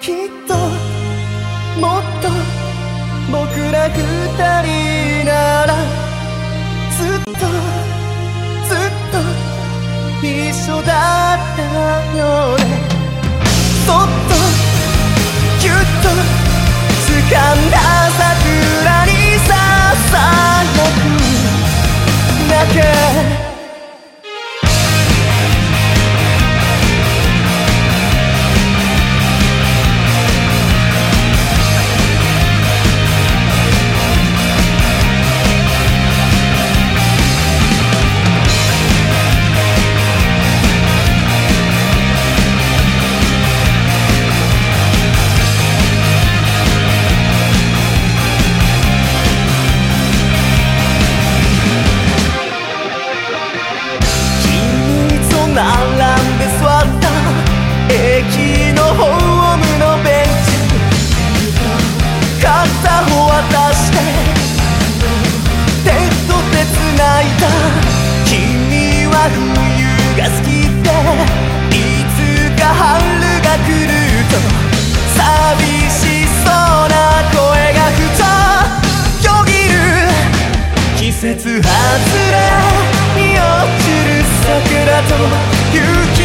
きっともっと僕ら二人ならずっとずっと一緒だったよね。そっとぎゅっと掴んだ泣いた君は冬が好きでいつか春が来ると寂しそうな声がふとよぎる季節外れに落ちる桜と雪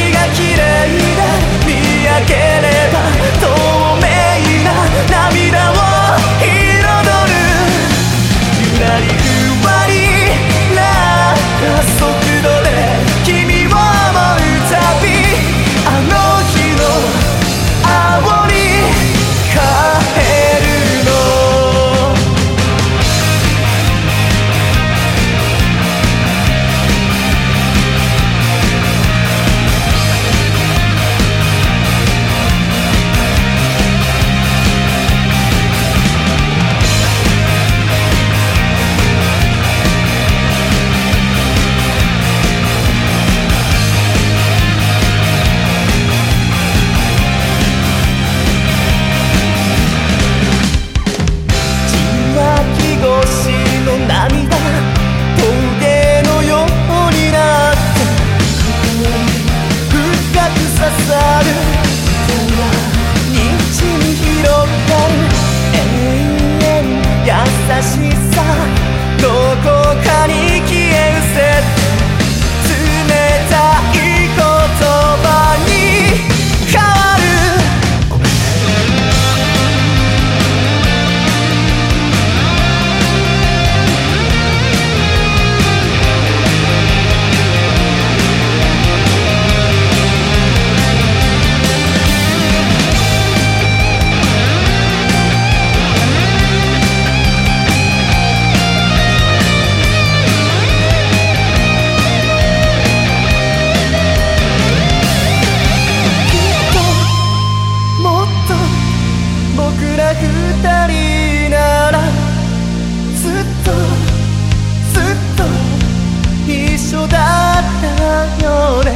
よね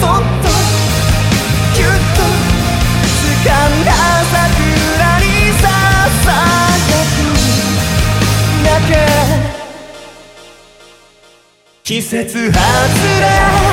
そっとぎゅっと掴んだ桜にささやくだけ季節外れ